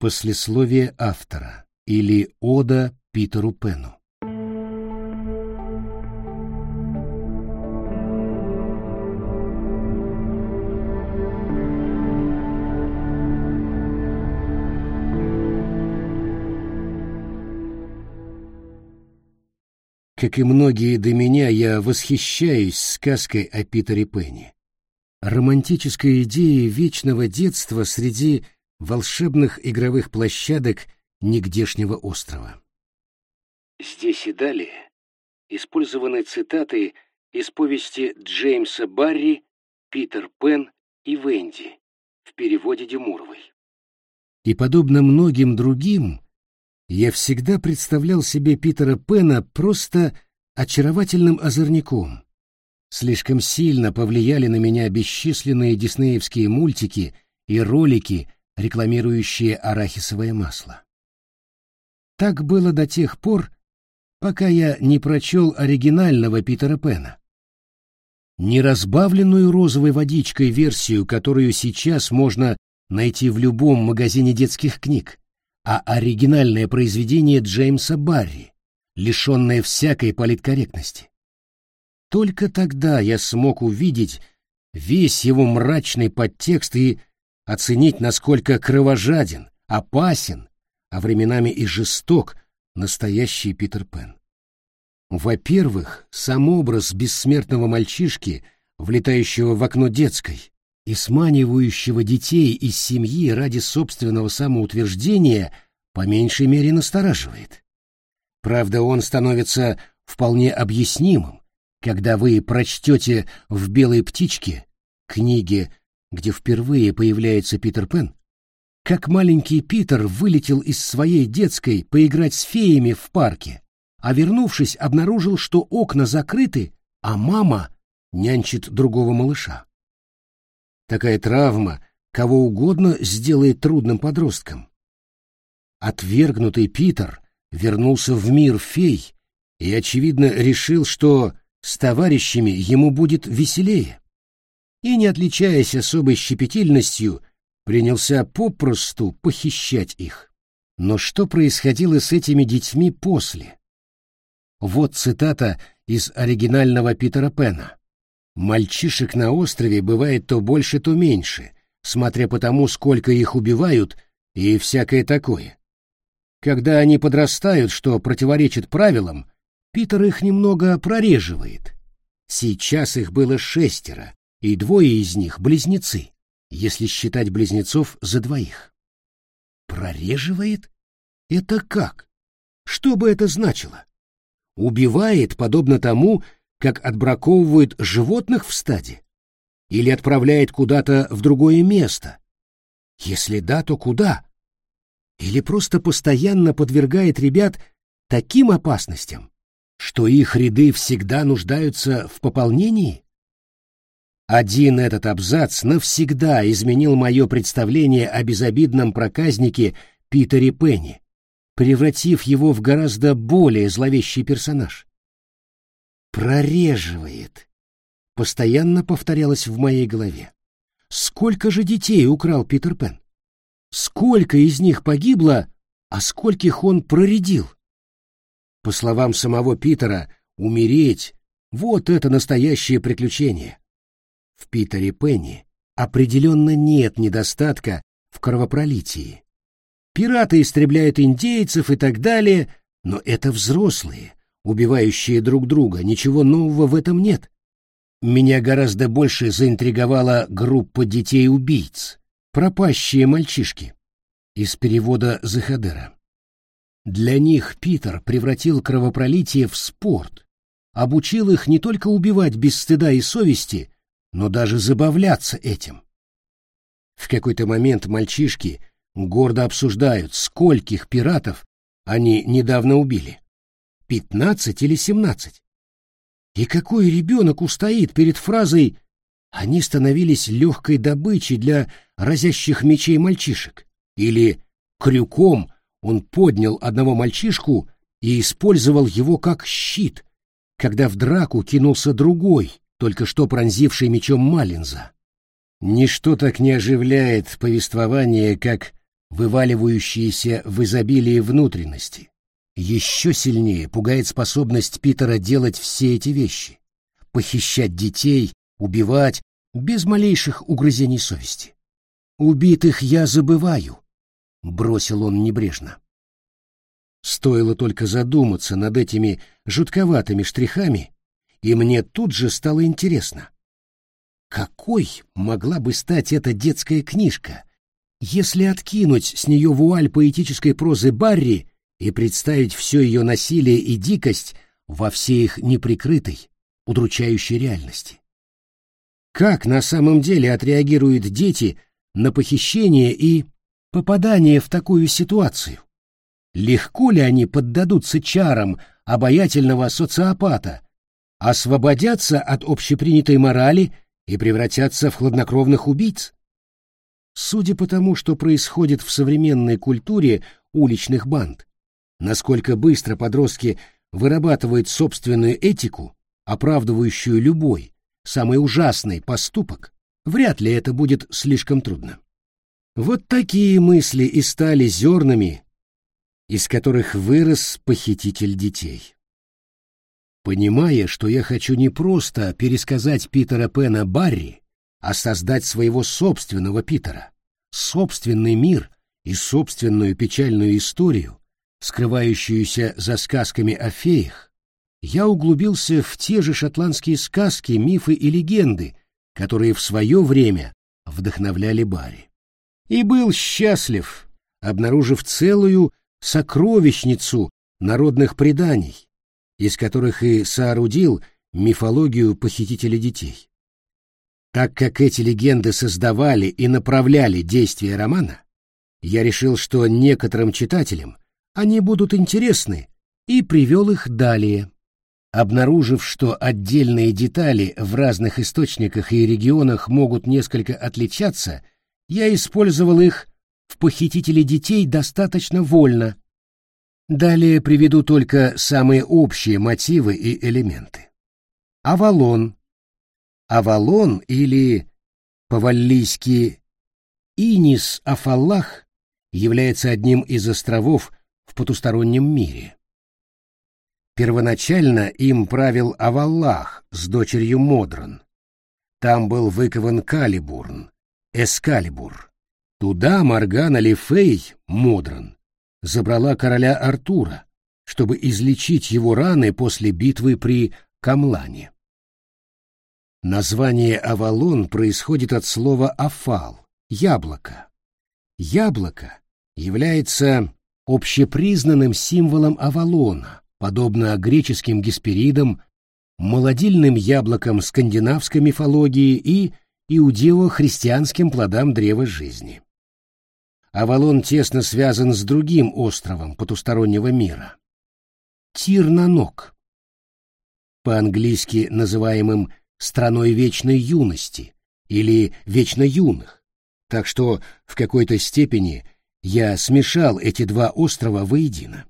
Послесловие автора или Ода Питеру Пену. Как и многие до меня, я восхищаюсь сказкой о Питере Пенни. Романтической идеей вечного детства среди волшебных игровых площадок нигдешнего острова. Здесь и далее использованы цитаты из повести Джеймса Барри «Питер Пен и Венди» в переводе Демуровой. И подобно многим другим, я всегда представлял себе Питера Пена просто очаровательным озорником. Слишком сильно повлияли на меня бесчисленные диснеевские мультики и ролики, рекламирующие арахисовое масло. Так было до тех пор, пока я не прочел оригинального Питера Пена. Не разбавленную розовой водичкой версию, которую сейчас можно найти в любом магазине детских книг, а оригинальное произведение Джеймса Барри, лишенное всякой политкорректности. Только тогда я смог увидеть весь его мрачный подтекст и оценить, насколько кровожаден, опасен, а временами и жесток настоящий Питер Пен. Во-первых, сам образ бессмертного мальчишки, влетающего в окно детской, и сманивающего детей из семьи ради собственного самоутверждения по меньшей мере настораживает. Правда, он становится вполне объяснимым, когда вы прочтете в «Белой птичке» книге, где впервые появляется Питер Пен, как маленький Питер вылетел из своей детской поиграть с феями в парке, а вернувшись, обнаружил, что окна закрыты, а мама нянчит другого малыша. Такая травма кого угодно сделает трудным подростком. Отвергнутый Питер вернулся в мир фей и, очевидно, решил, что с товарищами ему будет веселее. И, не отличаясь особой щепетильностью, принялся попросту похищать их. Но что происходило с этими детьми после? Вот цитата из оригинального Питера Пена. Мальчишек на острове бывает то больше, то меньше, смотря по тому, сколько их убивают и всякое такое. Когда они подрастают, что противоречит правилам, Питер их немного прореживает. Сейчас их было шестеро, и двое из них — близнецы, если считать близнецов за двоих. Прореживает? Это как? Что бы это значило? Убивает, подобно тому, как отбраковывают животных в стаде? Или отправляет куда-то в другое место? Если да, то куда? Или просто постоянно подвергает ребят таким опасностям, что их ряды всегда нуждаются в пополнении? Один этот абзац навсегда изменил мое представление о безобидном проказнике Питере Пенни, превратив его в гораздо более зловещий персонаж прореживает. Постоянно повторялось в моей голове. Сколько же детей украл Питер Пен? Сколько из них погибло, а скольких он проредил? По словам самого Питера, умереть — вот это настоящее приключение. В Питере Пенни определенно нет недостатка в кровопролитии. Пираты истребляют индейцев и так далее, но это взрослые, убивающие друг друга, ничего нового в этом нет. Меня гораздо больше заинтриговала группа детей-убийц, пропащие мальчишки, из перевода Захадера. Для них Питер превратил кровопролитие в спорт, обучил их не только убивать без стыда и совести, но даже забавляться этим. В какой-то момент мальчишки гордо обсуждают, скольких пиратов они недавно убили пятнадцать или семнадцать. И какой ребенок устоит перед фразой «они становились легкой добычей для разящих мечей мальчишек» или «крюком он поднял одного мальчишку и использовал его как щит», когда в драку кинулся другой, только что пронзивший мечом Малинза. Ничто так не оживляет повествование, как вываливающиеся в изобилии внутренности. Еще сильнее пугает способность Питера делать все эти вещи. Похищать детей, убивать, без малейших угрызений совести. «Убитых я забываю», — бросил он небрежно. Стоило только задуматься над этими жутковатыми штрихами, и мне тут же стало интересно. Какой могла бы стать эта детская книжка, если откинуть с нее вуаль поэтической прозы Барри и представить все ее насилие и дикость во всей их неприкрытой, удручающей реальности? Как на самом деле отреагируют дети на похищение и попадание в такую ситуацию? Легко ли они поддадутся чарам обаятельного социопата, освободятся от общепринятой морали и превратятся в хладнокровных убийц? Судя по тому, что происходит в современной культуре уличных банд, насколько быстро подростки вырабатывают собственную этику, оправдывающую любой, самый ужасный поступок, вряд ли это будет слишком трудно. Вот такие мысли и стали зернами, из которых вырос похититель детей. Понимая, что я хочу не просто пересказать Питера Пэна Барри, а создать своего собственного Питера, собственный мир и собственную печальную историю, скрывающуюся за сказками о феях, я углубился в те же шотландские сказки, мифы и легенды, которые в свое время вдохновляли Барри. И был счастлив, обнаружив целую сокровищницу народных преданий, из которых и соорудил мифологию похитителя детей. Так как эти легенды создавали и направляли действия романа, я решил, что некоторым читателям они будут интересны, и привел их далее. Обнаружив, что отдельные детали в разных источниках и регионах могут несколько отличаться, я использовал их в «Похитителе детей» достаточно вольно. Далее приведу только самые общие мотивы и элементы. Авалон. Авалон или по-валлийски Инис Афаллах является одним из островов в потустороннем мире. Первоначально им правил Аваллах с дочерью Модран. Там был выкован Калибурн, Эскалибур. Туда Моргана Лифей, Модран, забрала короля Артура, чтобы излечить его раны после битвы при Камлане. Название Авалон происходит от слова «афал» — яблоко. Яблоко является общепризнанным символом Авалона, подобно греческим гесперидам, молодильным яблокам скандинавской мифологии и иудео-христианским плодам древа жизни. Авалон тесно связан с другим островом потустороннего мира — Тирнанок, по-английски называемым «страной вечной юности» или «вечно юных», так что в какой-то степени я смешал эти два острова воедино.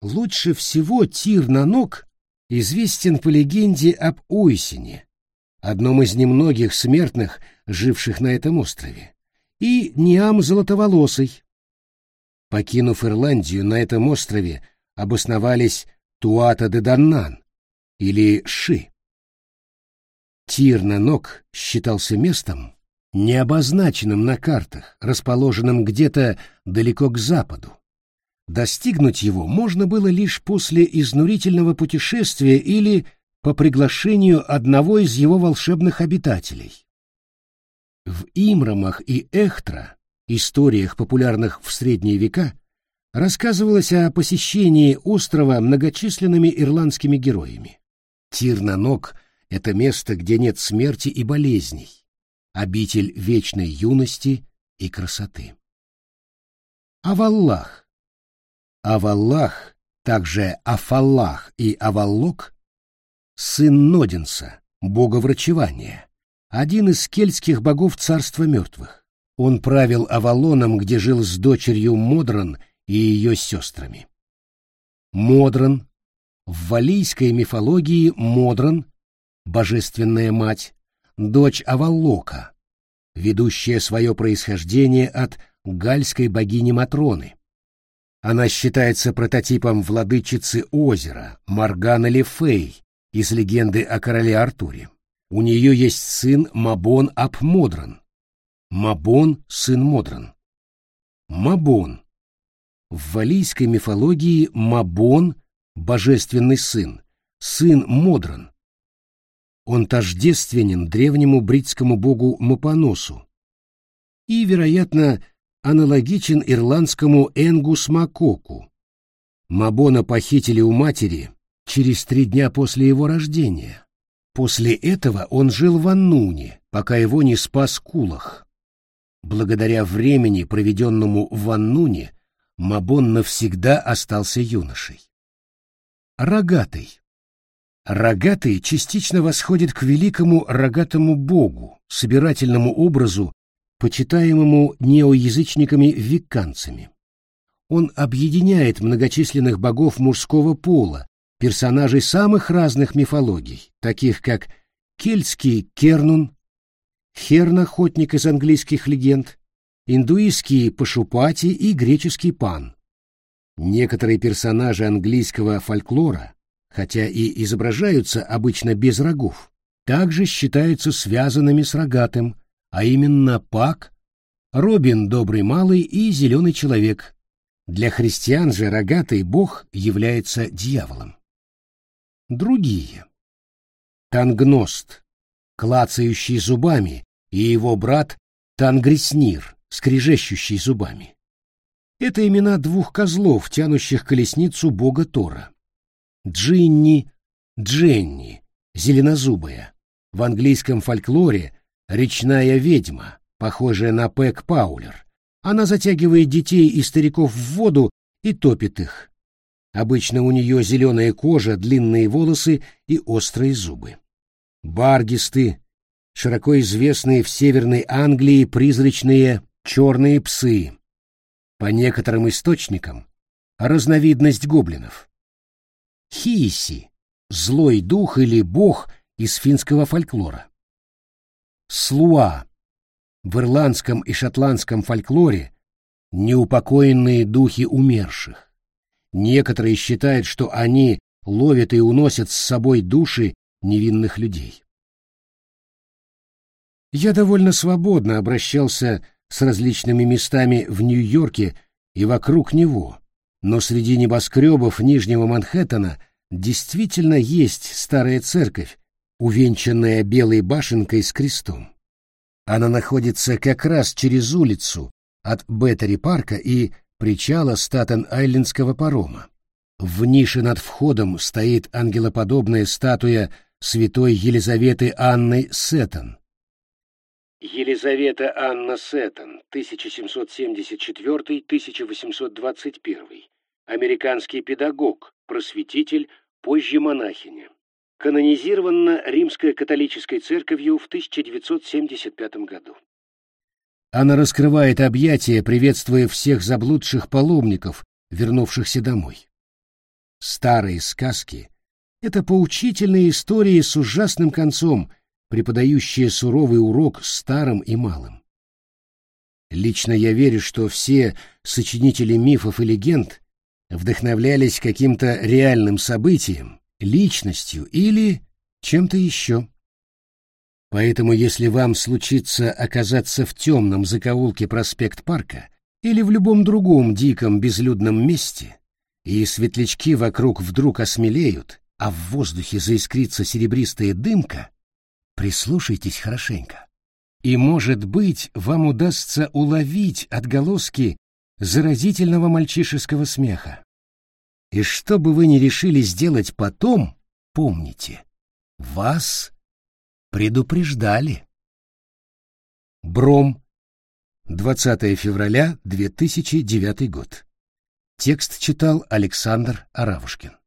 Лучше всего Тир на ног известен по легенде об Ойсине, одном из немногих смертных, живших на этом острове, и Ниам Золотоволосый. Покинув Ирландию, на этом острове обосновались Туата де Даннан или Ши. Тир считался местом, не обозначенным на картах, расположенным где-то далеко к западу. Достигнуть его можно было лишь после изнурительного путешествия или по приглашению одного из его волшебных обитателей. В Имрамах и Эхтра, историях, популярных в средние века, рассказывалось о посещении острова многочисленными ирландскими героями. Тирнанок — это место, где нет смерти и болезней, обитель вечной юности и красоты. Аваллах Аваллах, также Афаллах и Аваллок, сын Нодинса, бога врачевания, один из кельтских богов царства мертвых. Он правил Авалоном, где жил с дочерью Модран и ее сестрами. Модран, в валийской мифологии Модран, божественная мать, дочь Аваллока, ведущая свое происхождение от гальской богини Матроны. Она считается прототипом владычицы озера Маргана Лефей из легенды о короле Артуре. У нее есть сын Мабон ап Модран. Мабон – сын Модран. Мабон. В валийской мифологии Мабон – божественный сын, сын Модран. Он тождественен древнему бритскому богу Мапоносу и, вероятно, аналогичен ирландскому Энгус Макоку. Мабона похитили у матери через три дня после его рождения. После этого он жил в Аннуне, пока его не спас Кулах. Благодаря времени, проведенному в Аннуне, Мабон навсегда остался юношей. Рогатый. Рогатый частично восходит к великому рогатому богу, собирательному образу, почитаемому неоязычниками-викканцами. Он объединяет многочисленных богов мужского пола, персонажей самых разных мифологий, таких как кельтский Кернун, Херн-охотник из английских легенд, индуистский Пашупати и греческий Пан. Некоторые персонажи английского фольклора, хотя и изображаются обычно без рогов, также считаются связанными с рогатым, а именно Пак, Робин Добрый Малый и Зеленый Человек. Для христиан же рогатый бог является дьяволом. Другие. Тангност, клацающий зубами, и его брат Тангреснир, скрежещущий зубами. Это имена двух козлов, тянущих колесницу бога Тора. Джинни, Дженни, зеленозубая. В английском фольклоре речная ведьма, похожая на Пэк Паулер. Она затягивает детей и стариков в воду и топит их. Обычно у нее зеленая кожа, длинные волосы и острые зубы. Баргисты, широко известные в Северной Англии призрачные черные псы. По некоторым источникам, разновидность гоблинов. Хиси — злой дух или бог из финского фольклора. Слуа — в ирландском и шотландском фольклоре неупокоенные духи умерших. Некоторые считают, что они ловят и уносят с собой души невинных людей. Я довольно свободно обращался с различными местами в Нью-Йорке и вокруг него, но среди небоскребов Нижнего Манхэттена действительно есть старая церковь, увенчанная белой башенкой с крестом. Она находится как раз через улицу от Беттери-парка и причала Статен-Айлендского парома. В нише над входом стоит ангелоподобная статуя святой Елизаветы Анны Сеттон, Елизавета Анна Сеттон, 1774-1821, американский педагог, просветитель, позже монахиня. Канонизирована Римской католической церковью в 1975 году. Она раскрывает объятия, приветствуя всех заблудших паломников, вернувшихся домой. Старые сказки — это поучительные истории с ужасным концом — преподающее суровый урок старым и малым. Лично я верю, что все сочинители мифов и легенд вдохновлялись каким-то реальным событием, личностью или чем-то еще. Поэтому если вам случится оказаться в темном закоулке проспект Парка или в любом другом диком безлюдном месте, и светлячки вокруг вдруг осмелеют, а в воздухе заискрится серебристая дымка, Прислушайтесь хорошенько. И, может быть, вам удастся уловить отголоски заразительного мальчишеского смеха. И что бы вы ни решили сделать потом, помните, вас предупреждали. Бром. 20 февраля 2009 год. Текст читал Александр Аравушкин.